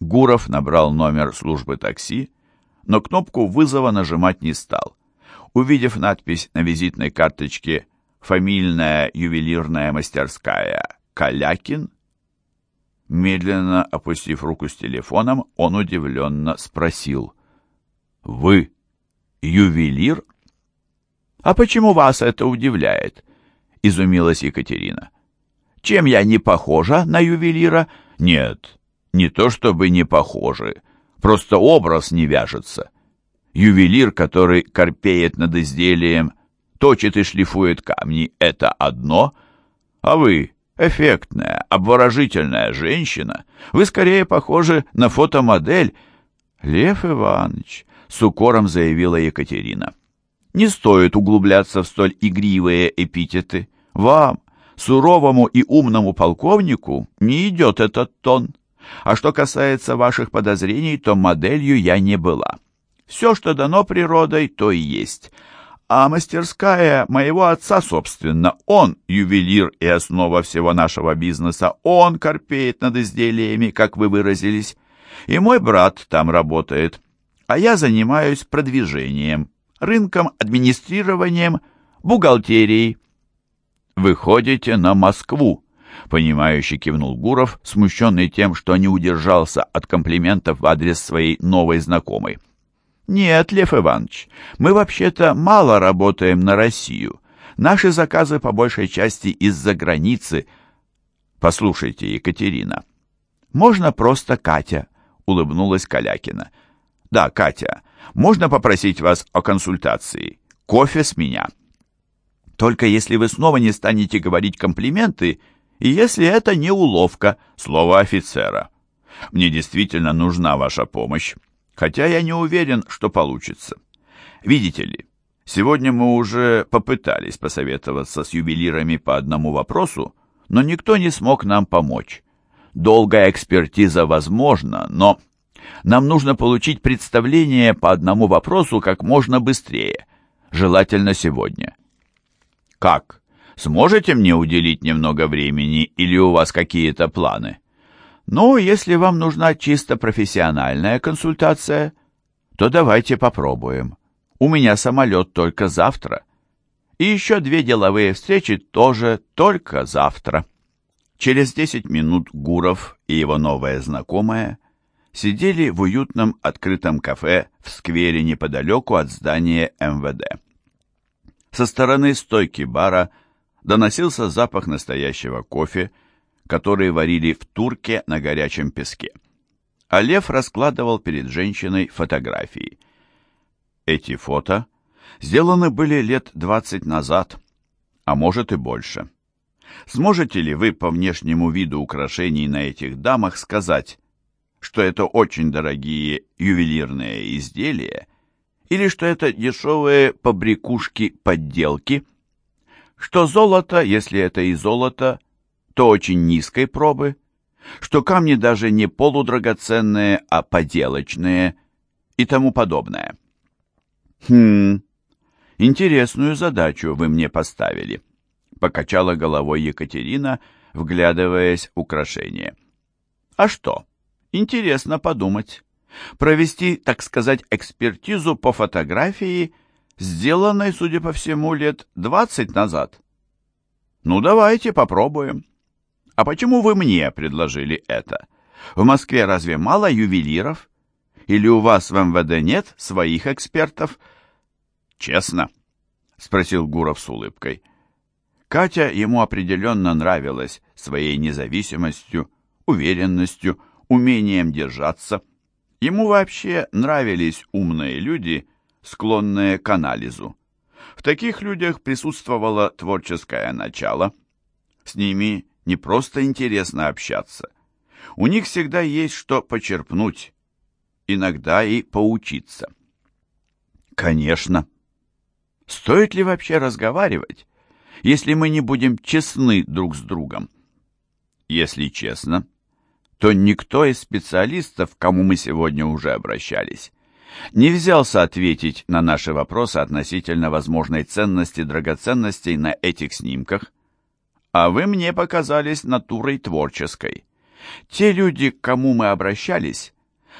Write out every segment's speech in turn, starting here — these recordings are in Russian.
Гуров набрал номер службы такси, но кнопку вызова нажимать не стал. Увидев надпись на визитной карточке «Фамильная ювелирная мастерская Калякин», медленно опустив руку с телефоном, он удивленно спросил. «Вы ювелир?» «А почему вас это удивляет?» — изумилась Екатерина. «Чем я не похожа на ювелира?» «Нет, не то чтобы не похожи, просто образ не вяжется. Ювелир, который корпеет над изделием, точит и шлифует камни — это одно, а вы — эффектная, обворожительная женщина. Вы скорее похожи на фотомодель. Лев Иванович, — с укором заявила Екатерина. Не стоит углубляться в столь игривые эпитеты. Вам, суровому и умному полковнику, не идет этот тон. А что касается ваших подозрений, то моделью я не была. Все, что дано природой, то и есть. А мастерская моего отца, собственно, он ювелир и основа всего нашего бизнеса. Он корпеет над изделиями, как вы выразились. И мой брат там работает. А я занимаюсь продвижением, рынком, администрированием, бухгалтерией. Выходите на Москву, Понимающе кивнул Гуров, смущенный тем, что не удержался от комплиментов в адрес своей новой знакомой. «Нет, Лев Иванович, мы вообще-то мало работаем на Россию. Наши заказы по большей части из-за границы. Послушайте, Екатерина, можно просто Катя?» — улыбнулась Калякина. «Да, Катя, можно попросить вас о консультации? Кофе с меня». «Только если вы снова не станете говорить комплименты и если это не уловка, слово офицера. Мне действительно нужна ваша помощь, хотя я не уверен, что получится. Видите ли, сегодня мы уже попытались посоветоваться с ювелирами по одному вопросу, но никто не смог нам помочь. Долгая экспертиза возможна, но нам нужно получить представление по одному вопросу как можно быстрее, желательно сегодня. Как? Сможете мне уделить немного времени или у вас какие-то планы? Ну, если вам нужна чисто профессиональная консультация, то давайте попробуем. У меня самолет только завтра. И еще две деловые встречи тоже только завтра. Через десять минут Гуров и его новая знакомая сидели в уютном открытом кафе в сквере неподалеку от здания МВД. Со стороны стойки бара – доносился запах настоящего кофе, который варили в турке на горячем песке. А Лев раскладывал перед женщиной фотографии. Эти фото сделаны были лет двадцать назад, а может и больше. Сможете ли вы по внешнему виду украшений на этих дамах сказать, что это очень дорогие ювелирные изделия, или что это дешевые побрякушки-подделки – что золото, если это и золото, то очень низкой пробы, что камни даже не полудрагоценные, а поделочные и тому подобное. Хм, интересную задачу вы мне поставили, покачала головой Екатерина, вглядываясь в украшение. А что? Интересно подумать. Провести, так сказать, экспертизу по фотографии – сделанной, судя по всему, лет двадцать назад. Ну, давайте попробуем. А почему вы мне предложили это? В Москве разве мало ювелиров? Или у вас в МВД нет своих экспертов? Честно? Спросил Гуров с улыбкой. Катя ему определенно нравилась своей независимостью, уверенностью, умением держаться. Ему вообще нравились умные люди, склонные к анализу. В таких людях присутствовало творческое начало. С ними не просто интересно общаться. У них всегда есть что почерпнуть, иногда и поучиться. Конечно. Стоит ли вообще разговаривать, если мы не будем честны друг с другом? Если честно, то никто из специалистов, к кому мы сегодня уже обращались, не взялся ответить на наши вопросы относительно возможной ценности драгоценностей на этих снимках, а вы мне показались натурой творческой. Те люди, к кому мы обращались,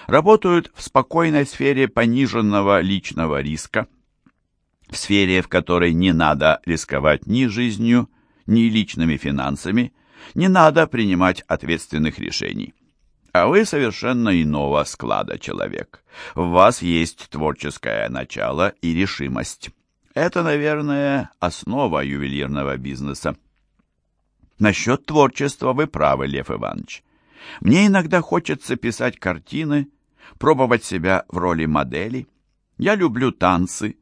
работают в спокойной сфере пониженного личного риска, в сфере, в которой не надо рисковать ни жизнью, ни личными финансами, не надо принимать ответственных решений. А вы совершенно иного склада человек. В вас есть творческое начало и решимость. Это, наверное, основа ювелирного бизнеса. Насчет творчества вы правы, Лев Иванович. Мне иногда хочется писать картины, пробовать себя в роли модели. Я люблю танцы.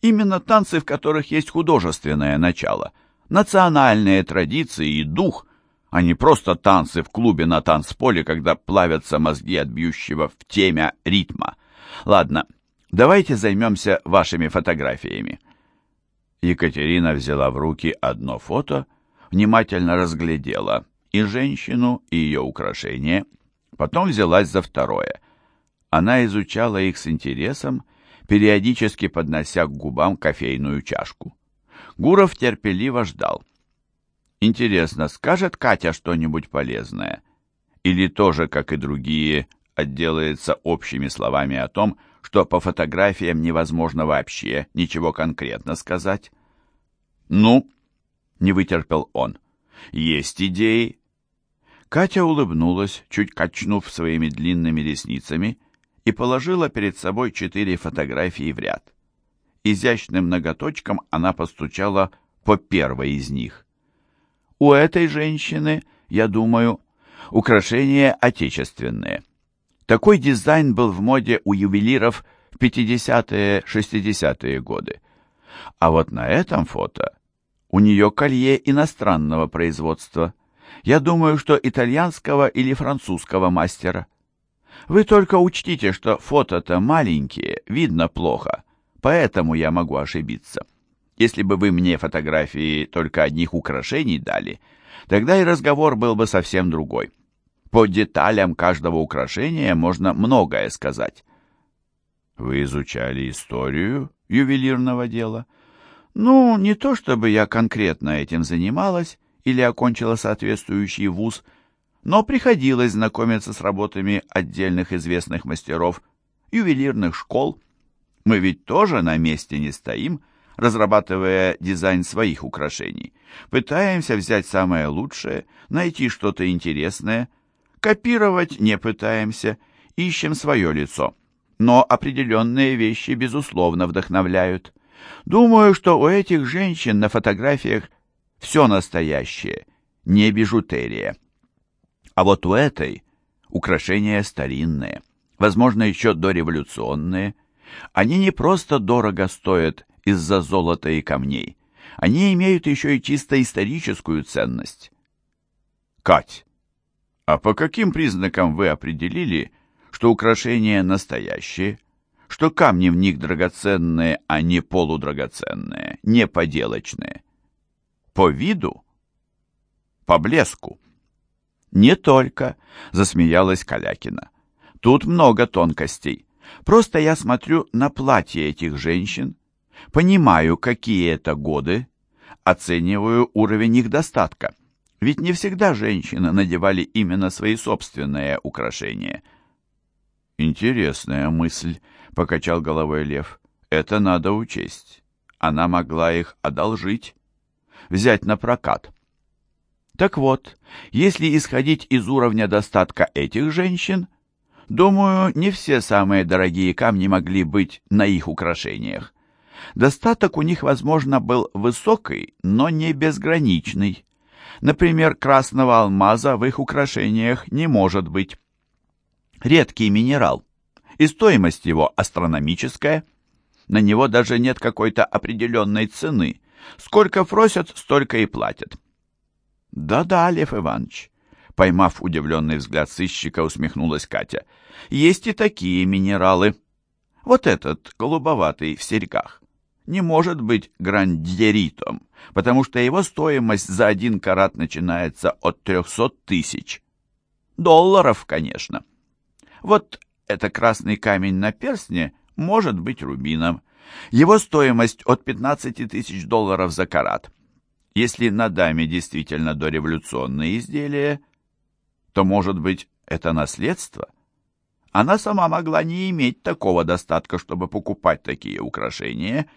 Именно танцы, в которых есть художественное начало, национальные традиции и дух, а не просто танцы в клубе на танцполе, когда плавятся мозги от бьющего в темя ритма. Ладно, давайте займемся вашими фотографиями. Екатерина взяла в руки одно фото, внимательно разглядела и женщину, и ее украшения, потом взялась за второе. Она изучала их с интересом, периодически поднося к губам кофейную чашку. Гуров терпеливо ждал. Интересно, скажет Катя что-нибудь полезное? Или тоже, как и другие, отделается общими словами о том, что по фотографиям невозможно вообще ничего конкретно сказать? «Ну?» — не вытерпел он. «Есть идеи?» Катя улыбнулась, чуть качнув своими длинными ресницами, и положила перед собой четыре фотографии в ряд. Изящным ноготочком она постучала по первой из них. У этой женщины, я думаю, украшения отечественные. Такой дизайн был в моде у ювелиров в 50-е, 60-е годы. А вот на этом фото у нее колье иностранного производства. Я думаю, что итальянского или французского мастера. Вы только учтите, что фото-то маленькие, видно плохо, поэтому я могу ошибиться. Если бы вы мне фотографии только одних украшений дали, тогда и разговор был бы совсем другой. По деталям каждого украшения можно многое сказать. Вы изучали историю ювелирного дела? Ну, не то чтобы я конкретно этим занималась или окончила соответствующий вуз, но приходилось знакомиться с работами отдельных известных мастеров, ювелирных школ. Мы ведь тоже на месте не стоим, разрабатывая дизайн своих украшений. Пытаемся взять самое лучшее, найти что-то интересное. Копировать не пытаемся, ищем свое лицо. Но определенные вещи, безусловно, вдохновляют. Думаю, что у этих женщин на фотографиях все настоящее, не бижутерия. А вот у этой украшения старинные, возможно, еще дореволюционные. Они не просто дорого стоят из-за золота и камней. Они имеют еще и чисто историческую ценность. Кать, а по каким признакам вы определили, что украшения настоящие, что камни в них драгоценные, а не полудрагоценные, не поделочные? По виду? По блеску? Не только, засмеялась Калякина. Тут много тонкостей. Просто я смотрю на платье этих женщин, Понимаю, какие это годы, оцениваю уровень их достатка. Ведь не всегда женщины надевали именно свои собственные украшения. «Интересная мысль», — покачал головой Лев. «Это надо учесть. Она могла их одолжить, взять на прокат». Так вот, если исходить из уровня достатка этих женщин, думаю, не все самые дорогие камни могли быть на их украшениях. Достаток у них, возможно, был высокий, но не безграничный. Например, красного алмаза в их украшениях не может быть. Редкий минерал, и стоимость его астрономическая. На него даже нет какой-то определенной цены. Сколько просят, столько и платят. «Да-да, Лев Иванович», — поймав удивленный взгляд сыщика, усмехнулась Катя. «Есть и такие минералы. Вот этот, голубоватый, в серьгах не может быть грандеритом, потому что его стоимость за один карат начинается от 300 тысяч. Долларов, конечно. Вот это красный камень на перстне может быть рубином. Его стоимость от 15 тысяч долларов за карат. Если на даме действительно дореволюционные изделия, то, может быть, это наследство? Она сама могла не иметь такого достатка, чтобы покупать такие украшения,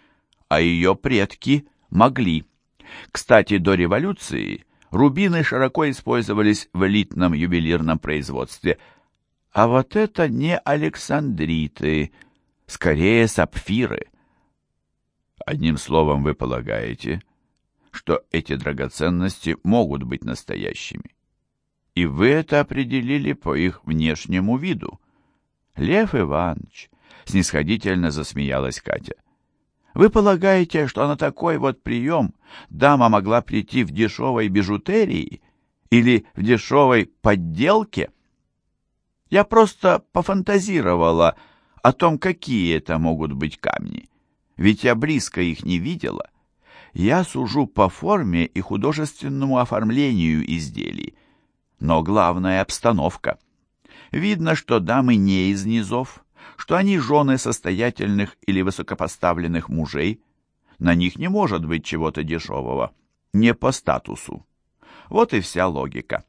а ее предки могли. Кстати, до революции рубины широко использовались в элитном ювелирном производстве. А вот это не александриты, скорее сапфиры. Одним словом, вы полагаете, что эти драгоценности могут быть настоящими. И вы это определили по их внешнему виду. Лев Иванович, снисходительно засмеялась Катя. Вы полагаете, что на такой вот прием дама могла прийти в дешевой бижутерии или в дешевой подделке? Я просто пофантазировала о том, какие это могут быть камни. Ведь я близко их не видела. Я сужу по форме и художественному оформлению изделий. Но главная обстановка. Видно, что дамы не из низов, что они жены состоятельных или высокопоставленных мужей. На них не может быть чего-то дешевого, не по статусу. Вот и вся логика.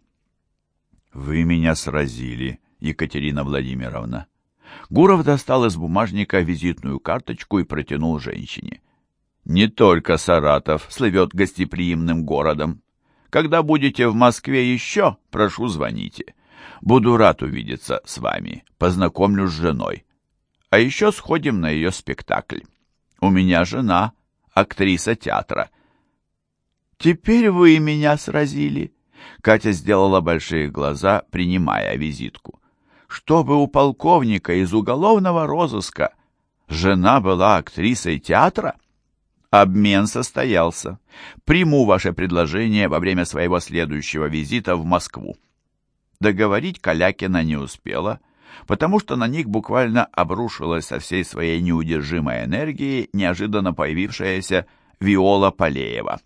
«Вы меня сразили, Екатерина Владимировна». Гуров достал из бумажника визитную карточку и протянул женщине. «Не только Саратов слывет гостеприимным городом. Когда будете в Москве еще, прошу, звоните. Буду рад увидеться с вами, познакомлю с женой. А еще сходим на ее спектакль. У меня жена, актриса театра». «Теперь вы меня сразили», — Катя сделала большие глаза, принимая визитку чтобы у полковника из уголовного розыска жена была актрисой театра? Обмен состоялся. Приму ваше предложение во время своего следующего визита в Москву. Договорить Калякина не успела, потому что на них буквально обрушилась со всей своей неудержимой энергией неожиданно появившаяся Виола Полеева.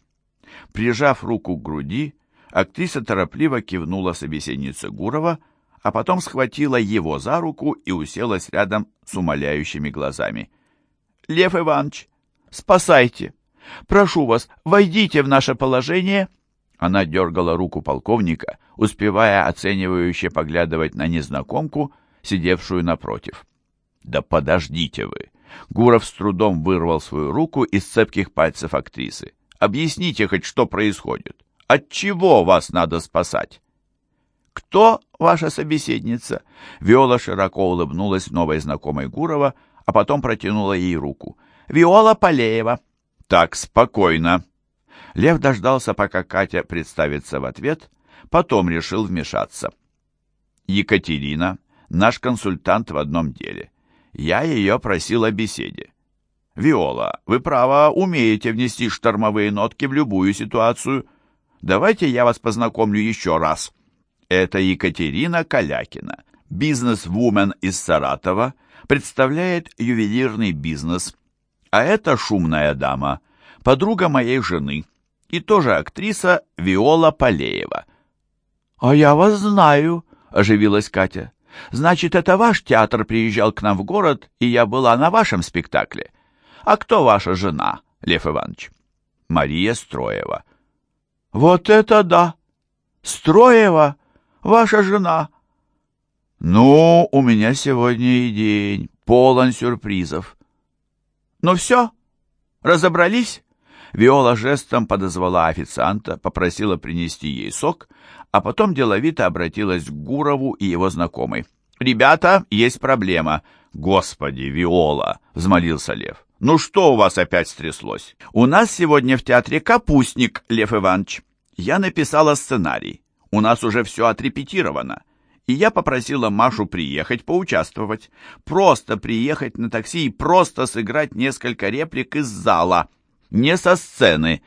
Прижав руку к груди, актриса торопливо кивнула собеседнице Гурова, а потом схватила его за руку и уселась рядом с умоляющими глазами. «Лев Иванович, спасайте! Прошу вас, войдите в наше положение!» Она дергала руку полковника, успевая оценивающе поглядывать на незнакомку, сидевшую напротив. «Да подождите вы!» Гуров с трудом вырвал свою руку из цепких пальцев актрисы. «Объясните хоть, что происходит. От чего вас надо спасать?» «Кто ваша собеседница?» Виола широко улыбнулась новой знакомой Гурова, а потом протянула ей руку. «Виола Полеева». «Так, спокойно». Лев дождался, пока Катя представится в ответ, потом решил вмешаться. «Екатерина, наш консультант в одном деле. Я ее просил о беседе. «Виола, вы, право, умеете внести штормовые нотки в любую ситуацию. Давайте я вас познакомлю еще раз». Это Екатерина Калякина, бизнес-вумен из Саратова, представляет ювелирный бизнес. А это шумная дама, подруга моей жены и тоже актриса Виола Полеева. «А я вас знаю», — оживилась Катя. «Значит, это ваш театр приезжал к нам в город, и я была на вашем спектакле. А кто ваша жена, Лев Иванович?» «Мария Строева». «Вот это да! Строева!» Ваша жена». «Ну, у меня сегодня и день, полон сюрпризов». «Ну все? Разобрались?» Виола жестом подозвала официанта, попросила принести ей сок, а потом деловито обратилась к Гурову и его знакомой. «Ребята, есть проблема». «Господи, Виола!» — взмолился Лев. «Ну что у вас опять стряслось?» «У нас сегодня в театре капустник, Лев Иванович. Я написала сценарий. У нас уже все отрепетировано. И я попросила Машу приехать поучаствовать. Просто приехать на такси и просто сыграть несколько реплик из зала. Не со сцены.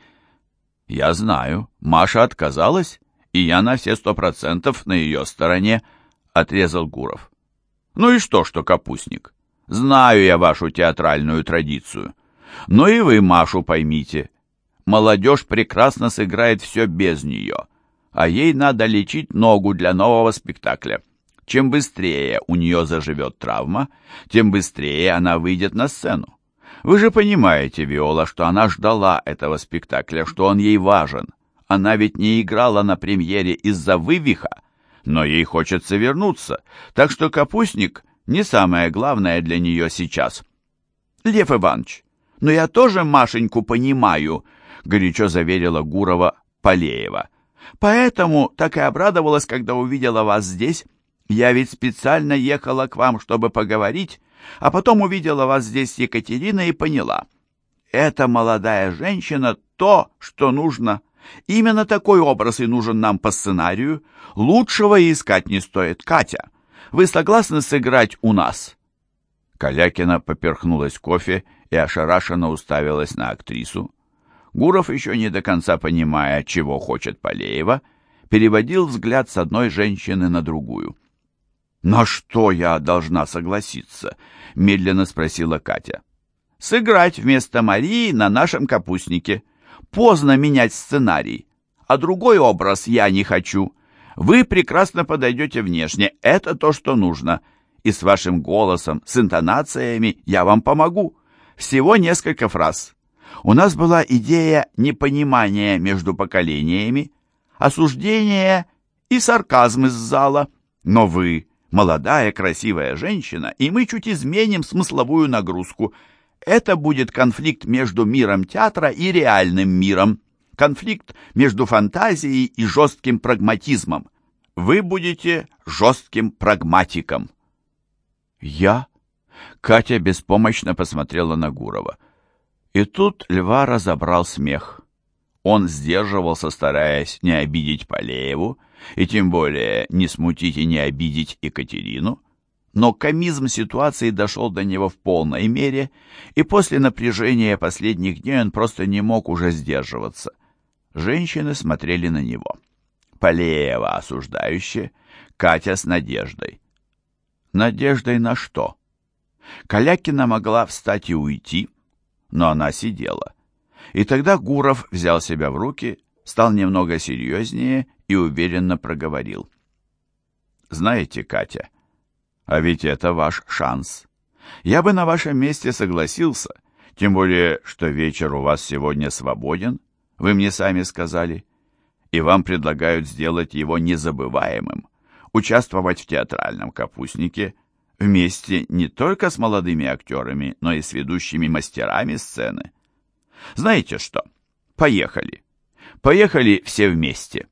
Я знаю, Маша отказалась, и я на все сто процентов на ее стороне, — отрезал Гуров. Ну и что, что капустник? Знаю я вашу театральную традицию. Но и вы Машу поймите. Молодежь прекрасно сыграет все без нее а ей надо лечить ногу для нового спектакля. Чем быстрее у нее заживет травма, тем быстрее она выйдет на сцену. Вы же понимаете, Виола, что она ждала этого спектакля, что он ей важен. Она ведь не играла на премьере из-за вывиха. но ей хочется вернуться, так что капустник не самое главное для нее сейчас. «Лев Иванович, но я тоже Машеньку понимаю», — горячо заверила Гурова Полеева. «Поэтому так и обрадовалась, когда увидела вас здесь. Я ведь специально ехала к вам, чтобы поговорить, а потом увидела вас здесь с Екатериной и поняла. Эта молодая женщина — то, что нужно. Именно такой образ и нужен нам по сценарию. Лучшего и искать не стоит. Катя, вы согласны сыграть у нас?» Калякина поперхнулась кофе и ошарашенно уставилась на актрису. Гуров, еще не до конца понимая, чего хочет Полеева, переводил взгляд с одной женщины на другую. «На что я должна согласиться?» — медленно спросила Катя. «Сыграть вместо Марии на нашем капустнике. Поздно менять сценарий. А другой образ я не хочу. Вы прекрасно подойдете внешне, это то, что нужно. И с вашим голосом, с интонациями я вам помогу. Всего несколько фраз. У нас была идея непонимания между поколениями, осуждение и сарказм из зала. Но вы молодая красивая женщина, и мы чуть изменим смысловую нагрузку. Это будет конфликт между миром театра и реальным миром. Конфликт между фантазией и жестким прагматизмом. Вы будете жестким прагматиком. Я? Катя беспомощно посмотрела на Гурова. И тут Льва разобрал смех. Он сдерживался, стараясь не обидеть Полееву, и тем более не смутить и не обидеть Екатерину, но комизм ситуации дошел до него в полной мере, и после напряжения последних дней он просто не мог уже сдерживаться. Женщины смотрели на него. Полеева осуждающе, Катя с надеждой. Надеждой на что? Калякина могла встать и уйти, но она сидела. И тогда Гуров взял себя в руки, стал немного серьезнее и уверенно проговорил. «Знаете, Катя, а ведь это ваш шанс. Я бы на вашем месте согласился, тем более, что вечер у вас сегодня свободен, вы мне сами сказали, и вам предлагают сделать его незабываемым, участвовать в театральном капустнике вместе не только с молодыми актерами, но и с ведущими мастерами сцены. Знаете что? Поехали. Поехали все вместе.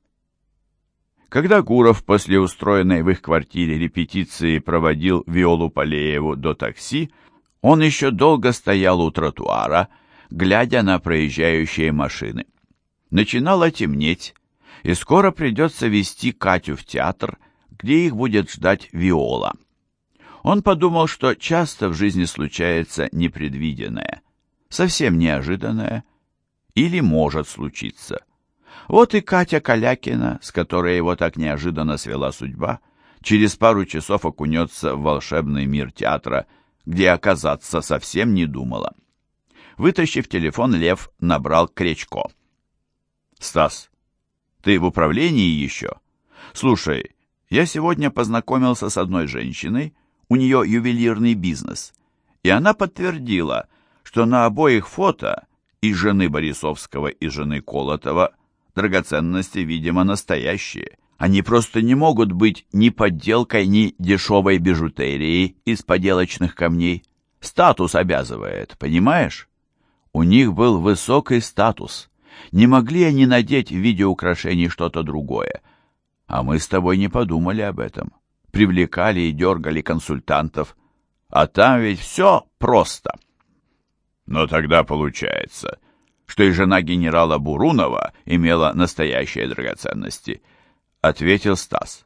Когда Гуров после устроенной в их квартире репетиции проводил Виолу Полееву до такси, он еще долго стоял у тротуара, глядя на проезжающие машины. Начинало темнеть, и скоро придется вести Катю в театр, где их будет ждать Виола. Он подумал, что часто в жизни случается непредвиденное, совсем неожиданное, или может случиться. Вот и Катя Калякина, с которой его так неожиданно свела судьба, через пару часов окунется в волшебный мир театра, где оказаться совсем не думала. Вытащив телефон, Лев набрал Кречко. «Стас, ты в управлении еще? Слушай, я сегодня познакомился с одной женщиной, у нее ювелирный бизнес, и она подтвердила, что на обоих фото и жены Борисовского, и жены Колотова драгоценности, видимо, настоящие. Они просто не могут быть ни подделкой, ни дешевой бижутерией из поделочных камней. Статус обязывает, понимаешь? У них был высокий статус. Не могли они надеть в виде украшений что-то другое. А мы с тобой не подумали об этом привлекали и дергали консультантов. А там ведь все просто. Но тогда получается, что и жена генерала Бурунова имела настоящие драгоценности, ответил Стас.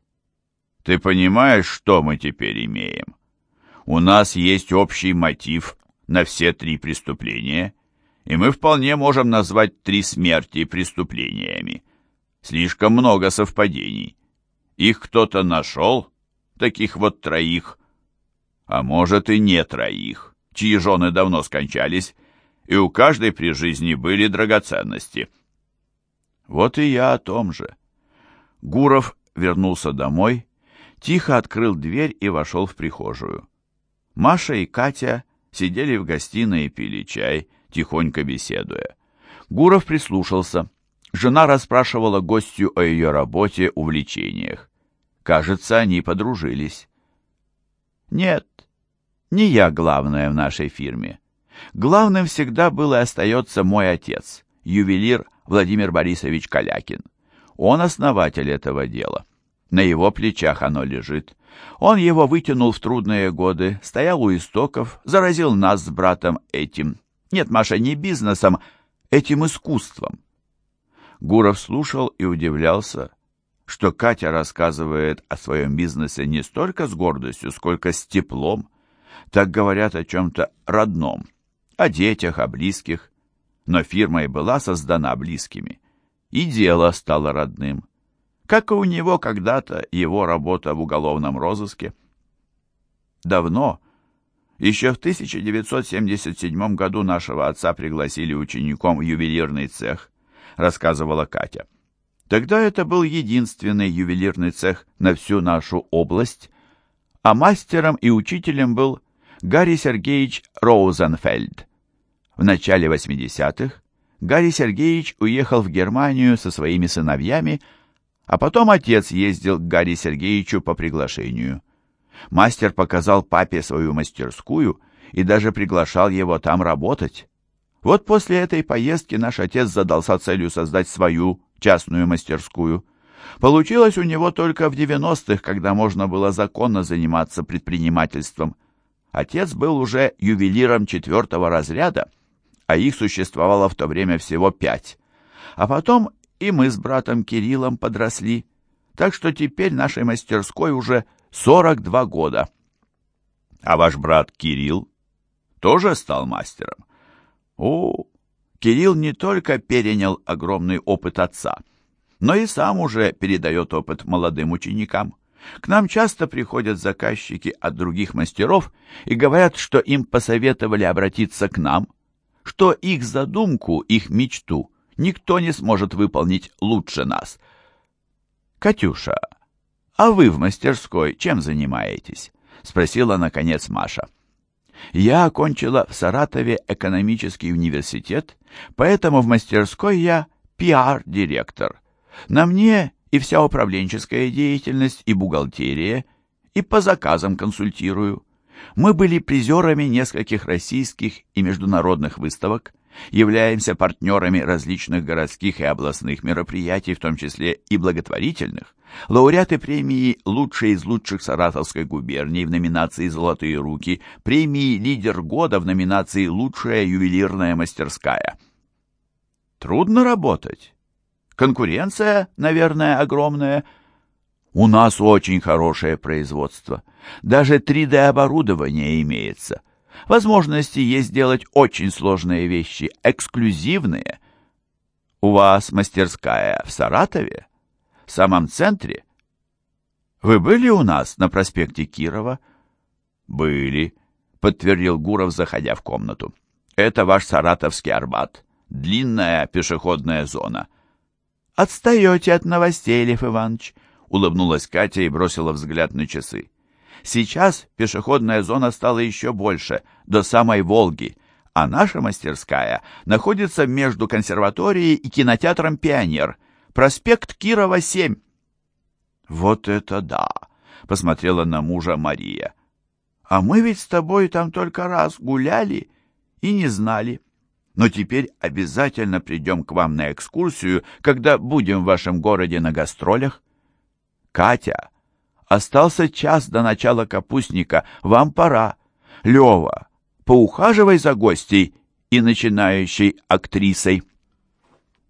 Ты понимаешь, что мы теперь имеем? У нас есть общий мотив на все три преступления, и мы вполне можем назвать три смерти преступлениями. Слишком много совпадений. Их кто-то нашел, таких вот троих, а может и не троих, чьи жены давно скончались, и у каждой при жизни были драгоценности. Вот и я о том же. Гуров вернулся домой, тихо открыл дверь и вошел в прихожую. Маша и Катя сидели в гостиной и пили чай, тихонько беседуя. Гуров прислушался. Жена расспрашивала гостью о ее работе, увлечениях. Кажется, они подружились. Нет, не я главная в нашей фирме. Главным всегда был и остается мой отец, ювелир Владимир Борисович Калякин. Он основатель этого дела. На его плечах оно лежит. Он его вытянул в трудные годы, стоял у истоков, заразил нас с братом этим. Нет, Маша, не бизнесом, этим искусством. Гуров слушал и удивлялся, что Катя рассказывает о своем бизнесе не столько с гордостью, сколько с теплом. Так говорят о чем-то родном, о детях, о близких. Но фирма и была создана близкими, и дело стало родным. Как и у него когда-то его работа в уголовном розыске. Давно, еще в 1977 году нашего отца пригласили учеником в ювелирный цех, рассказывала Катя. Тогда это был единственный ювелирный цех на всю нашу область, а мастером и учителем был Гарри Сергеевич Роузенфельд. В начале 80-х Гарри Сергеевич уехал в Германию со своими сыновьями, а потом отец ездил к Гарри Сергеевичу по приглашению. Мастер показал папе свою мастерскую и даже приглашал его там работать. Вот после этой поездки наш отец задался целью создать свою частную мастерскую. Получилось у него только в 90-х, когда можно было законно заниматься предпринимательством. Отец был уже ювелиром четвертого разряда, а их существовало в то время всего пять. А потом и мы с братом Кириллом подросли, так что теперь нашей мастерской уже 42 года. А ваш брат Кирилл тоже стал мастером? О, Кирилл не только перенял огромный опыт отца, но и сам уже передает опыт молодым ученикам. К нам часто приходят заказчики от других мастеров и говорят, что им посоветовали обратиться к нам, что их задумку, их мечту никто не сможет выполнить лучше нас. «Катюша, а вы в мастерской чем занимаетесь?» — спросила, наконец, Маша. «Я окончила в Саратове экономический университет, поэтому в мастерской я пиар-директор. На мне и вся управленческая деятельность, и бухгалтерия, и по заказам консультирую. Мы были призерами нескольких российских и международных выставок, являемся партнерами различных городских и областных мероприятий, в том числе и благотворительных, лауреаты премии «Лучшие из лучших Саратовской губернии» в номинации «Золотые руки», премии «Лидер года» в номинации «Лучшая ювелирная мастерская». Трудно работать. Конкуренция, наверное, огромная. У нас очень хорошее производство. Даже 3D-оборудование имеется. Возможности есть сделать очень сложные вещи, эксклюзивные. У вас мастерская в Саратове? В самом центре? Вы были у нас на проспекте Кирова? Были, подтвердил Гуров, заходя в комнату. Это ваш саратовский Арбат. Длинная пешеходная зона. Отстаете от новостей, Лев Иванович, улыбнулась Катя и бросила взгляд на часы. Сейчас пешеходная зона стала еще больше, до самой Волги, а наша мастерская находится между консерваторией и кинотеатром «Пионер», проспект Кирова, 7. «Вот это да!» — посмотрела на мужа Мария. «А мы ведь с тобой там только раз гуляли и не знали. Но теперь обязательно придем к вам на экскурсию, когда будем в вашем городе на гастролях. Катя, Остался час до начала капустника. Вам пора. Лева, поухаживай за гостей и начинающей актрисой.